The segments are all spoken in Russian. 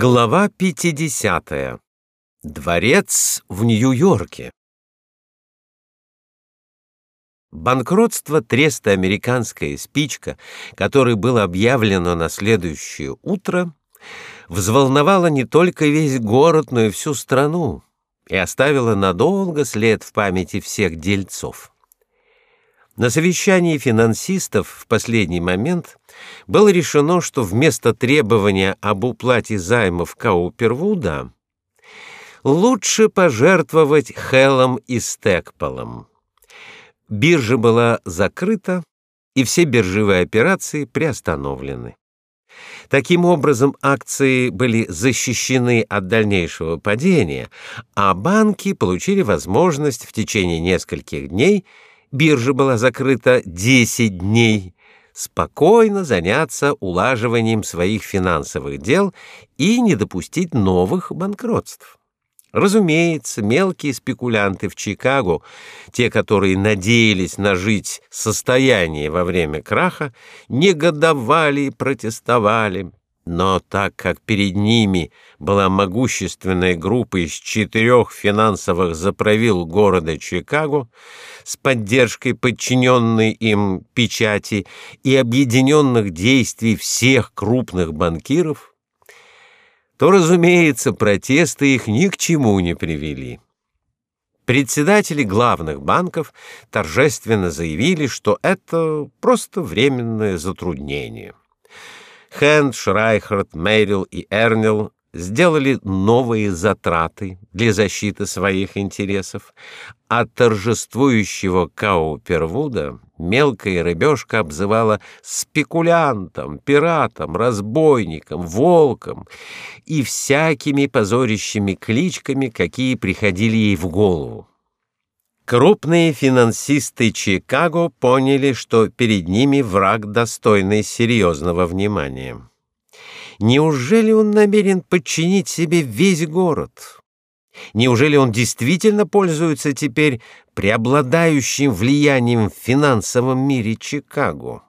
Глава 50. Дворец в Нью-Йорке. Банкротство треста «Американская спичка», которое было объявлено на следующее утро, взволновало не только весь город, но и всю страну и оставило надолго след в памяти всех дельцов. На совещании финансистов в последний момент было решено, что вместо требования об уплате займов Каупервуда лучше пожертвовать Хеллом и Стекполом. Биржа была закрыта, и все биржевые операции приостановлены. Таким образом, акции были защищены от дальнейшего падения, а банки получили возможность в течение нескольких дней – биржа была закрыта 10 дней, спокойно заняться улаживанием своих финансовых дел и не допустить новых банкротств. Разумеется, мелкие спекулянты в Чикаго, те, которые надеялись нажить состояние во время краха, негодовали и протестовали. Но так как перед ними была могущественная группа из четырех финансовых заправил города Чикаго с поддержкой подчиненной им печати и объединенных действий всех крупных банкиров, то, разумеется, протесты их ни к чему не привели. Председатели главных банков торжественно заявили, что это просто временное затруднение. Хэнд, Шрайхард, Мэрил и Эрнил сделали новые затраты для защиты своих интересов, а торжествующего Каупервуда мелкая рыбешка обзывала спекулянтом, пиратом, разбойником, волком и всякими позорящими кличками, какие приходили ей в голову. Крупные финансисты Чикаго поняли, что перед ними враг достойный серьезного внимания. Неужели он намерен подчинить себе весь город? Неужели он действительно пользуется теперь преобладающим влиянием в финансовом мире Чикаго?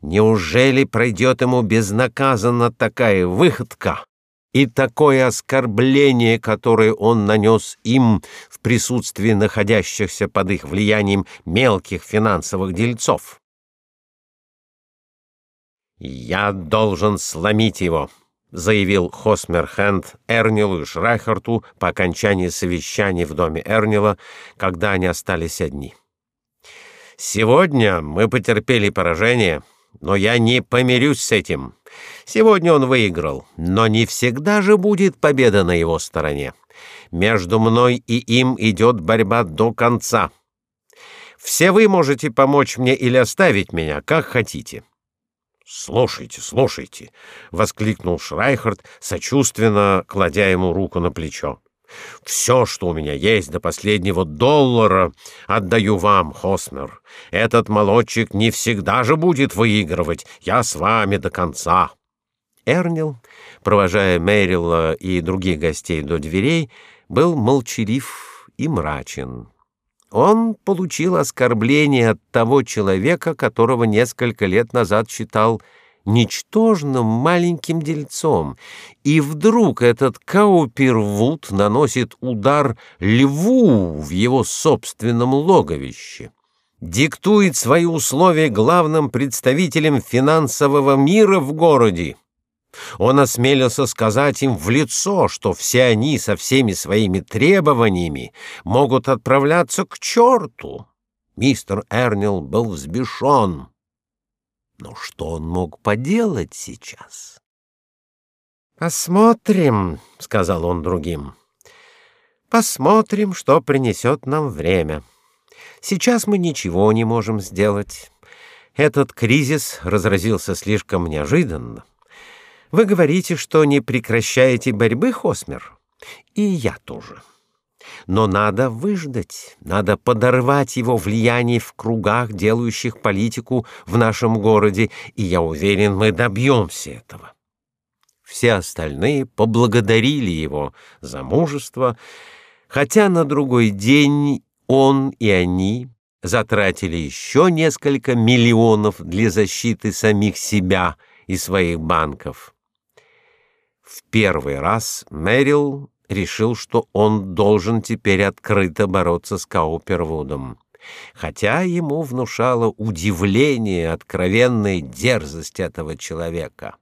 Неужели пройдет ему безнаказанно такая выходка? И такое оскорбление, которое он нанес им в присутствии находящихся под их влиянием мелких финансовых дельцов. «Я должен сломить его», — заявил Хосмерхенд Эрнилу и Шрайхарту по окончании совещания в доме Эрнила, когда они остались одни. «Сегодня мы потерпели поражение, но я не помирюсь с этим». Сегодня он выиграл, но не всегда же будет победа на его стороне. Между мной и им идет борьба до конца. Все вы можете помочь мне или оставить меня, как хотите. Слушайте, слушайте, воскликнул Шрайхард, сочувственно кладя ему руку на плечо. Все, что у меня есть до последнего доллара, отдаю вам, Хосмер. Этот молодчик не всегда же будет выигрывать. Я с вами до конца. Эрнил, провожая Мэрилла и других гостей до дверей, был молчалив и мрачен. Он получил оскорбление от того человека, которого несколько лет назад считал ничтожным маленьким дельцом, и вдруг этот Каупервуд наносит удар льву в его собственном логовище, диктует свои условия главным представителям финансового мира в городе. Он осмелился сказать им в лицо, что все они со всеми своими требованиями могут отправляться к черту. Мистер Эрнил был взбешен. Но что он мог поделать сейчас? «Посмотрим», — сказал он другим. «Посмотрим, что принесет нам время. Сейчас мы ничего не можем сделать. Этот кризис разразился слишком неожиданно. Вы говорите, что не прекращаете борьбы, Хосмер? И я тоже. Но надо выждать, надо подорвать его влияние в кругах, делающих политику в нашем городе, и я уверен, мы добьемся этого. Все остальные поблагодарили его за мужество, хотя на другой день он и они затратили еще несколько миллионов для защиты самих себя и своих банков. В первый раз Мэрил решил, что он должен теперь открыто бороться с Каупервудом. Хотя ему внушало удивление откровенная дерзость этого человека.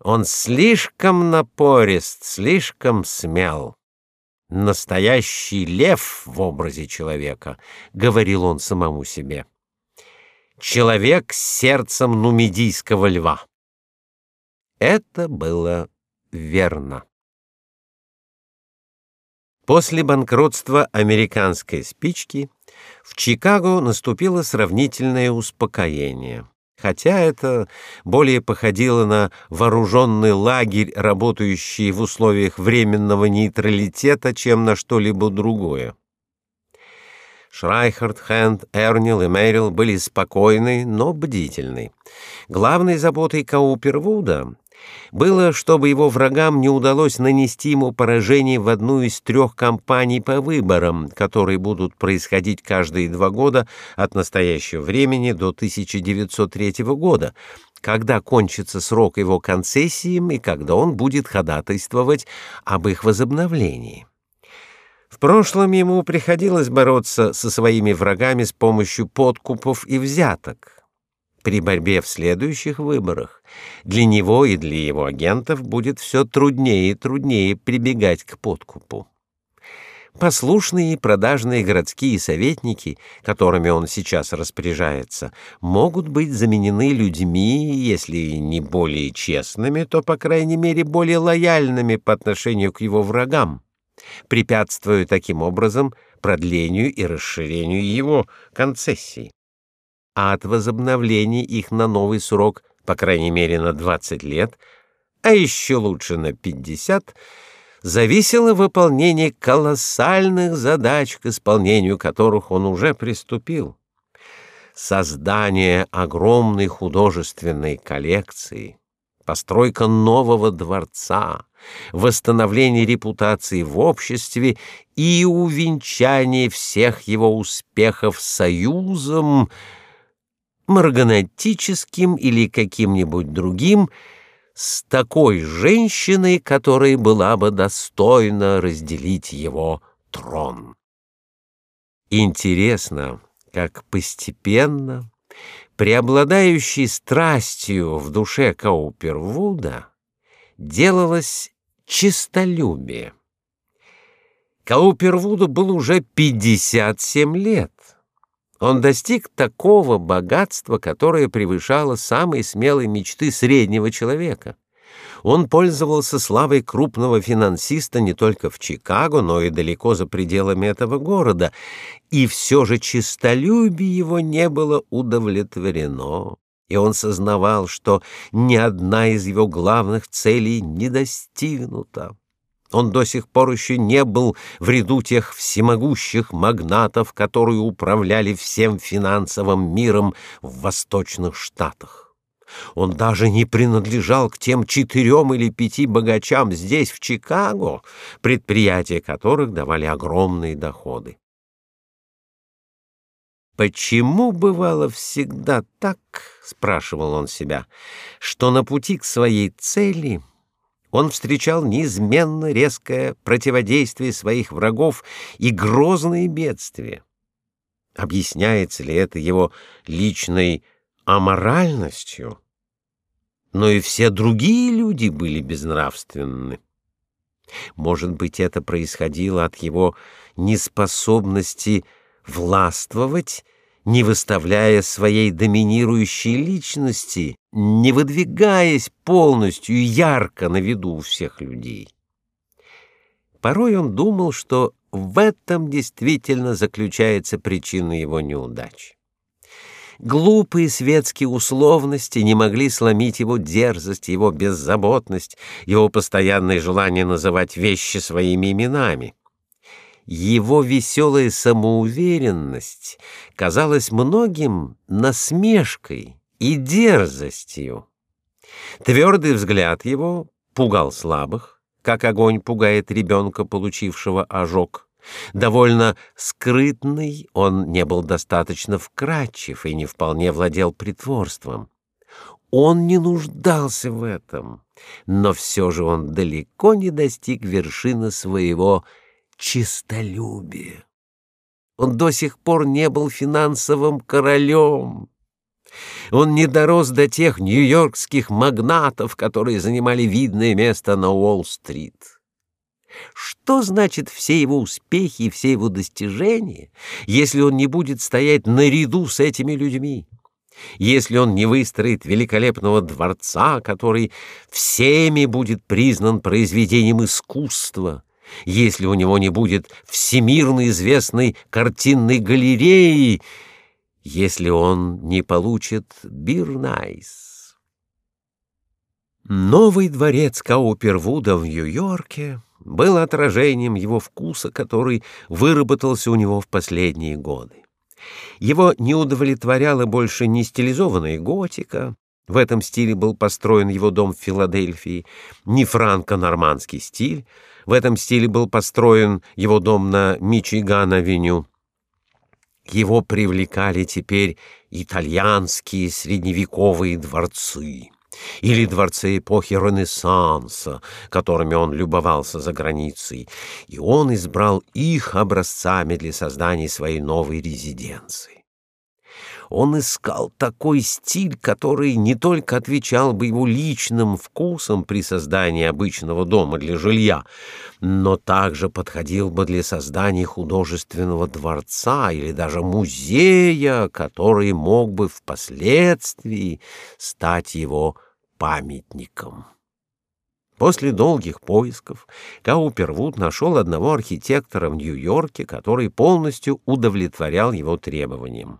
Он слишком напорист, слишком смел. Настоящий лев в образе человека, говорил он самому себе. Человек с сердцем нумидийского льва. Это было верно. После банкротства американской спички в Чикаго наступило сравнительное успокоение. Хотя это более походило на вооруженный лагерь, работающий в условиях временного нейтралитета, чем на что-либо другое. Шрайхард, Хэнд, Эрнил и Мэрил были спокойны, но бдительны. Главной заботой Каупервуда было, чтобы его врагам не удалось нанести ему поражение в одну из трех кампаний по выборам, которые будут происходить каждые два года от настоящего времени до 1903 года, когда кончится срок его концессиям и когда он будет ходатайствовать об их возобновлении. В прошлом ему приходилось бороться со своими врагами с помощью подкупов и взяток при борьбе в следующих выборах. Для него и для его агентов будет все труднее и труднее прибегать к подкупу. Послушные и продажные городские советники, которыми он сейчас распоряжается, могут быть заменены людьми, если не более честными, то по крайней мере более лояльными по отношению к его врагам, препятствуя таким образом продлению и расширению его концессий а от возобновления их на новый срок, по крайней мере на 20 лет, а еще лучше на 50, зависело выполнение колоссальных задач, к исполнению которых он уже приступил. Создание огромной художественной коллекции, постройка нового дворца, восстановление репутации в обществе и увенчание всех его успехов союзом — марганатическим или каким-нибудь другим, с такой женщиной, которая была бы достойна разделить его трон. Интересно, как постепенно, преобладающей страстью в душе Каупервуда, делалось чистолюбие. Каупервуду было уже 57 лет. Он достиг такого богатства, которое превышало самые смелые мечты среднего человека. Он пользовался славой крупного финансиста не только в Чикаго, но и далеко за пределами этого города, и все же честолюбие его не было удовлетворено, и он сознавал, что ни одна из его главных целей не достигнута. Он до сих пор еще не был в ряду тех всемогущих магнатов, которые управляли всем финансовым миром в Восточных Штатах. Он даже не принадлежал к тем четырем или пяти богачам здесь, в Чикаго, предприятия которых давали огромные доходы. Почему бывало всегда так, спрашивал он себя, что на пути к своей цели он встречал неизменно резкое противодействие своих врагов и грозные бедствия. Объясняется ли это его личной аморальностью? Но и все другие люди были безнравственны. Может быть, это происходило от его неспособности властвовать не выставляя своей доминирующей личности, не выдвигаясь полностью ярко на виду у всех людей. Порой он думал, что в этом действительно заключается причина его неудач. Глупые светские условности не могли сломить его дерзость, его беззаботность, его постоянное желание называть вещи своими именами. Его веселая самоуверенность казалась многим насмешкой и дерзостью. Твердый взгляд его пугал слабых, как огонь пугает ребенка, получившего ожог. Довольно скрытный, он не был достаточно вкрадчив и не вполне владел притворством. Он не нуждался в этом, но все же он далеко не достиг вершины своего честолюбия. Он до сих пор не был финансовым королем. Он не дорос до тех нью-йоркских магнатов, которые занимали видное место на Уолл-стрит. Что значит все его успехи и все его достижения, если он не будет стоять наряду с этими людьми? Если он не выстроит великолепного дворца, который всеми будет признан произведением искусства, если у него не будет всемирно известной картинной галереи, если он не получит Бирнайс. Новый дворец Каупервуда в Нью-Йорке был отражением его вкуса, который выработался у него в последние годы. Его не удовлетворяла больше не стилизованная готика, в этом стиле был построен его дом в Филадельфии, не франко-нормандский стиль, в этом стиле был построен его дом на Мичиган-авеню. Его привлекали теперь итальянские средневековые дворцы или дворцы эпохи Ренессанса, которыми он любовался за границей, и он избрал их образцами для создания своей новой резиденции. Он искал такой стиль, который не только отвечал бы его личным вкусам при создании обычного дома для жилья, но также подходил бы для создания художественного дворца или даже музея, который мог бы впоследствии стать его памятником. После долгих поисков Каупервуд нашел одного архитектора в Нью-Йорке, который полностью удовлетворял его требованиям.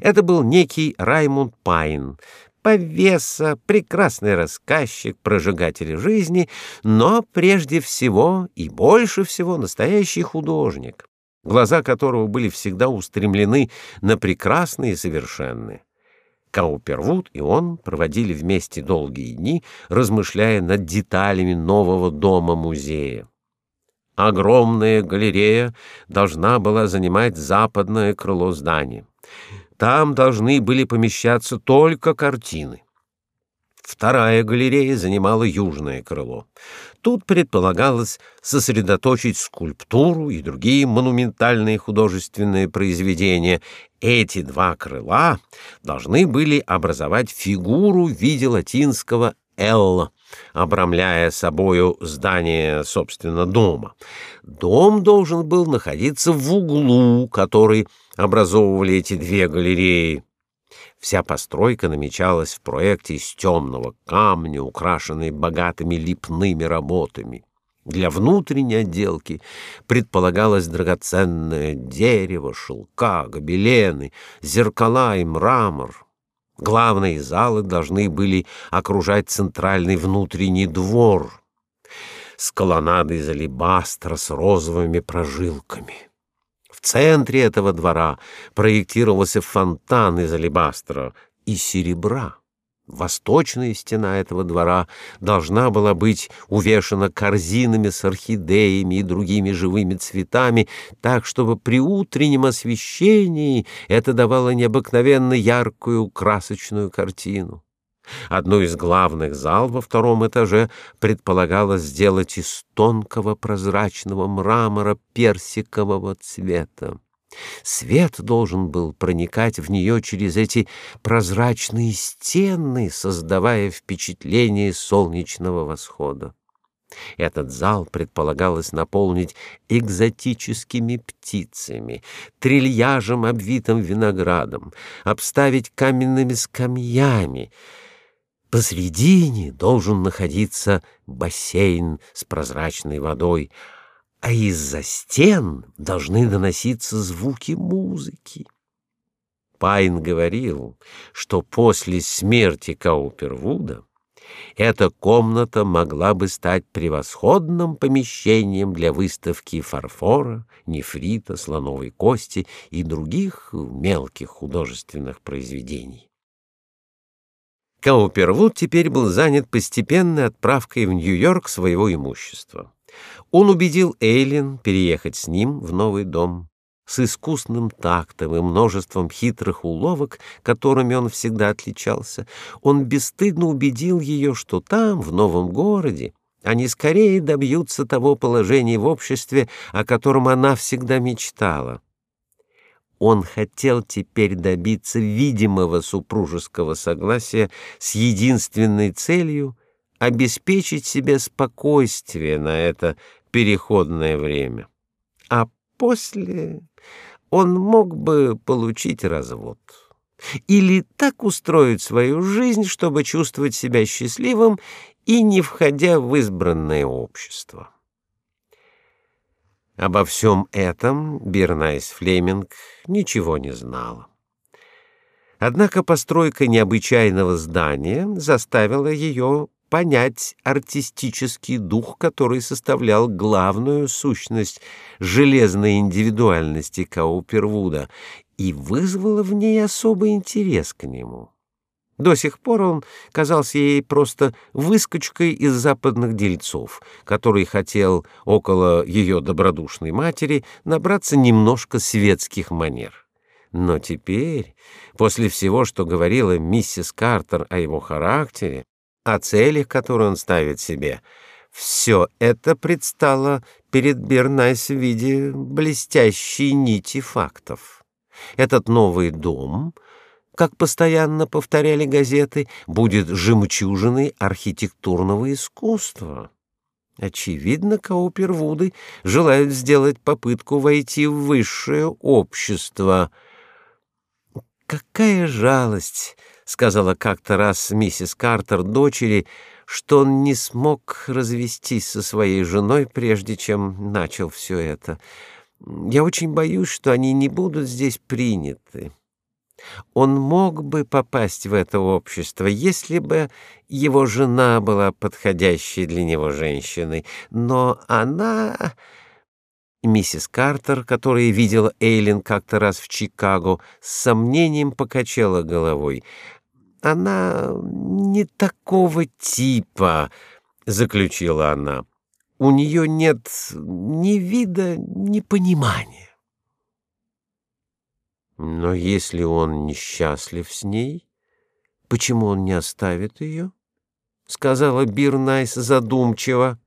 Это был некий Раймунд Пайн, повеса, прекрасный рассказчик, прожигатель жизни, но прежде всего и больше всего настоящий художник, глаза которого были всегда устремлены на прекрасные и совершенные. Каупервуд и он проводили вместе долгие дни, размышляя над деталями нового дома-музея. Огромная галерея должна была занимать западное крыло здания. Там должны были помещаться только картины. Вторая галерея занимала южное крыло. Тут предполагалось сосредоточить скульптуру и другие монументальные художественные произведения. Эти два крыла должны были образовать фигуру в виде латинского «Л», обрамляя собою здание, собственно, дома. Дом должен был находиться в углу, который образовывали эти две галереи. Вся постройка намечалась в проекте из темного камня, украшенной богатыми липными работами. Для внутренней отделки предполагалось драгоценное дерево, шелка, гобелены, зеркала и мрамор. Главные залы должны были окружать центральный внутренний двор с колоннадой из алебастра с розовыми прожилками. В центре этого двора проектировался фонтан из алебастра и серебра. Восточная стена этого двора должна была быть увешана корзинами с орхидеями и другими живыми цветами, так чтобы при утреннем освещении это давало необыкновенно яркую красочную картину. Одну из главных зал во втором этаже предполагалось сделать из тонкого прозрачного мрамора персикового цвета. Свет должен был проникать в нее через эти прозрачные стены, создавая впечатление солнечного восхода. Этот зал предполагалось наполнить экзотическими птицами, трильяжем, обвитым виноградом, обставить каменными скамьями — Посредине должен находиться бассейн с прозрачной водой, а из-за стен должны доноситься звуки музыки. Пайн говорил, что после смерти Каупервуда эта комната могла бы стать превосходным помещением для выставки фарфора, нефрита, слоновой кости и других мелких художественных произведений. Каупервуд теперь был занят постепенной отправкой в Нью-Йорк своего имущества. Он убедил Эйлин переехать с ним в новый дом. с искусным тактом и множеством хитрых уловок, которыми он всегда отличался, он бесстыдно убедил ее, что там, в новом городе, они скорее добьются того положения в обществе, о котором она всегда мечтала. Он хотел теперь добиться видимого супружеского согласия с единственной целью обеспечить себе спокойствие на это переходное время. А после он мог бы получить развод. Или так устроить свою жизнь, чтобы чувствовать себя счастливым и не входя в избранное общество. Обо всем этом Бернайс Флеминг ничего не знала. Однако постройка необычайного здания заставила ее понять артистический дух, который составлял главную сущность железной индивидуальности Каупервуда и вызвало в ней особый интерес к нему. До сих пор он казался ей просто выскочкой из западных дельцов, который хотел около ее добродушной матери набраться немножко светских манер. Но теперь, после всего, что говорила миссис Картер о его характере, о целях, которые он ставит себе. Все это предстало перед Бернайс в виде блестящей нити фактов. Этот новый дом, как постоянно повторяли газеты, будет жемчужиной архитектурного искусства. Очевидно, Каупервуды желают сделать попытку войти в высшее общество. Какая жалость! Сказала как-то раз миссис Картер дочери, что он не смог развестись со своей женой, прежде чем начал все это. Я очень боюсь, что они не будут здесь приняты. Он мог бы попасть в это общество, если бы его жена была подходящей для него женщиной, но она Миссис Картер, которая видела Эйлин как-то раз в Чикаго, с сомнением покачала головой. Она не такого типа, заключила она. У нее нет ни вида, ни понимания. Но если он несчастлив с ней, почему он не оставит ее? сказала Бирнайс задумчиво.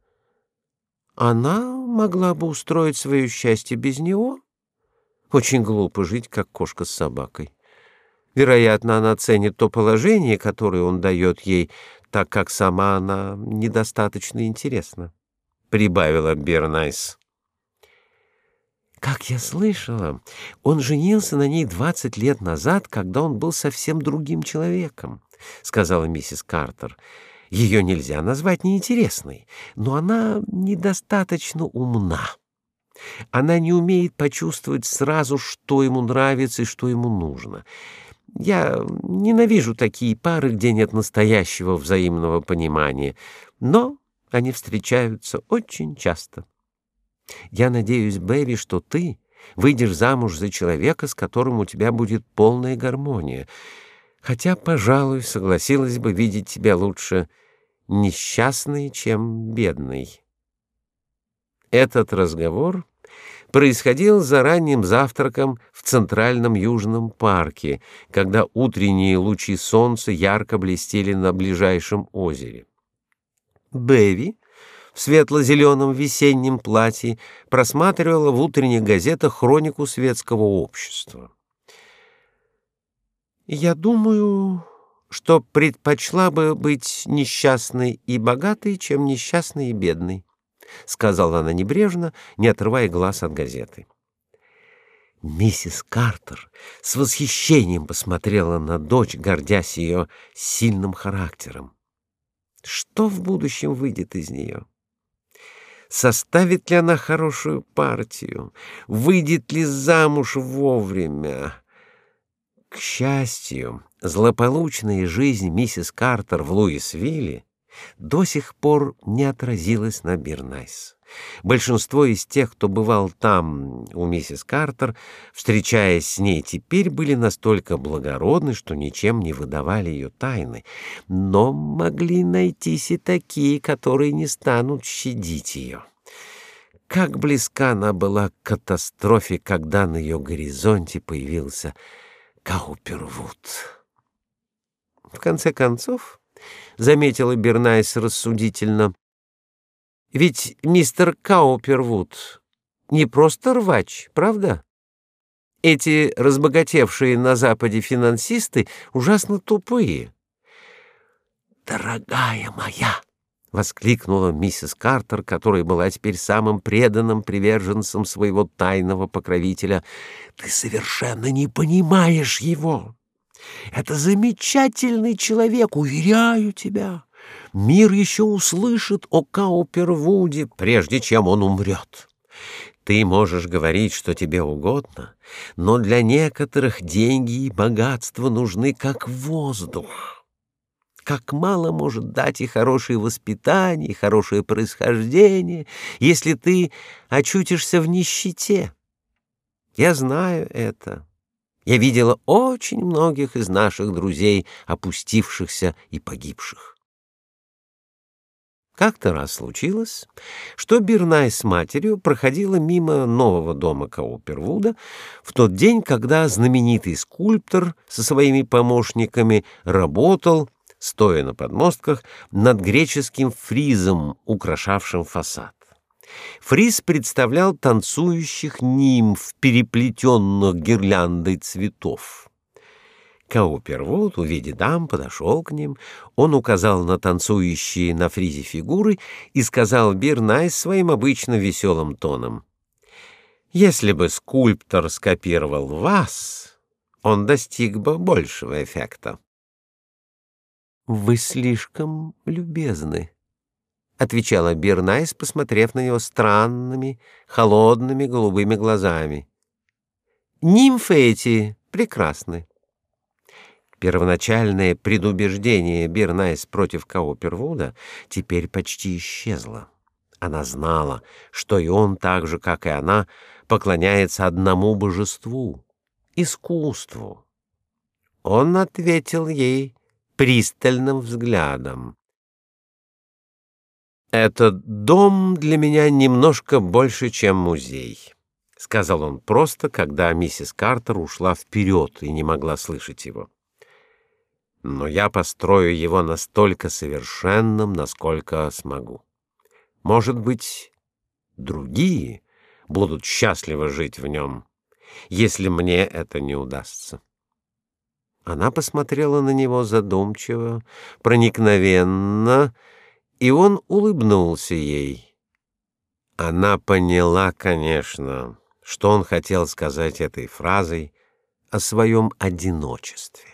Она могла бы устроить свое счастье без него. Очень глупо жить как кошка с собакой. Вероятно, она ценит то положение, которое он дает ей, так как сама она недостаточно интересна, прибавила Бернайс. Как я слышала, он женился на ней двадцать лет назад, когда он был совсем другим человеком, сказала миссис Картер. Ее нельзя назвать неинтересной, но она недостаточно умна. Она не умеет почувствовать сразу, что ему нравится и что ему нужно. Я ненавижу такие пары, где нет настоящего взаимного понимания, но они встречаются очень часто. Я надеюсь, Бэби, что ты выйдешь замуж за человека, с которым у тебя будет полная гармония. Хотя, пожалуй, согласилась бы видеть тебя лучше несчастной, чем бедной. Этот разговор происходил за ранним завтраком в центральном южном парке, когда утренние лучи солнца ярко блестели на ближайшем озере. Бэви в светло-зеленом весеннем платье просматривала в утренних газетах хронику светского общества. «Я думаю, что предпочла бы быть несчастной и богатой, чем несчастной и бедной», — сказала она небрежно, не отрывая глаз от газеты. Миссис Картер с восхищением посмотрела на дочь, гордясь ее сильным характером. Что в будущем выйдет из нее? Составит ли она хорошую партию? Выйдет ли замуж вовремя? К счастью, злополучная жизнь миссис Картер в Луисвилле до сих пор не отразилась на Бирнайс. Большинство из тех, кто бывал там у миссис Картер, встречаясь с ней теперь, были настолько благородны, что ничем не выдавали ее тайны, но могли найтись и такие, которые не станут щадить ее. как близка она была к катастрофе, когда на ее горизонте появился Каупервуд. В конце концов, заметила Бернайс рассудительно, ведь мистер Каупервуд не просто рвач, правда? Эти разбогатевшие на Западе финансисты ужасно тупые. «Дорогая моя!» — воскликнула миссис Картер, которая была теперь самым преданным приверженцем своего тайного покровителя. «Ты совершенно не понимаешь его. Это замечательный человек, уверяю тебя. Мир еще услышит о Каупервуде, прежде чем он умрет. Ты можешь говорить, что тебе угодно, но для некоторых деньги и богатство нужны как воздух. Как мало может дать и хорошее воспитание, и хорошее происхождение, если ты очутишься в нищете. Я знаю это. Я видела очень многих из наших друзей, опустившихся и погибших. Как-то раз случилось, что Бирнай с матерью проходила мимо нового дома Каупервуда в тот день, когда знаменитый скульптор со своими помощниками работал, стоя на подмостках, над греческим фризом, украшавшим фасад. Фриз представлял танцующих нимф, переплетенных гирляндой цветов. Каупервуд, увидя дам, подошел к ним. Он указал на танцующие на фризе фигуры и сказал Бирнайс своим обычно веселым тоном. «Если бы скульптор скопировал вас, он достиг бы большего эффекта». «Вы слишком любезны», отвечала Бирнайс, посмотрев на него странными, холодными голубыми глазами. Нимфы эти прекрасны. Первоначальное предубеждение Бирнайс против Каупервуда теперь почти исчезло. Она знала, что и он так же, как и она, поклоняется одному божеству искусству. Он ответил ей пристальным взглядом. «Этот дом для меня немножко больше, чем музей», — сказал он просто, когда миссис Картер ушла вперед и не могла слышать его. «Но я построю его настолько совершенным, насколько смогу. Может быть, другие будут счастливо жить в нем, если мне это не удастся». Она посмотрела на него задумчиво, проникновенно, и он улыбнулся ей. Она поняла, конечно, что он хотел сказать этой фразой о своем одиночестве.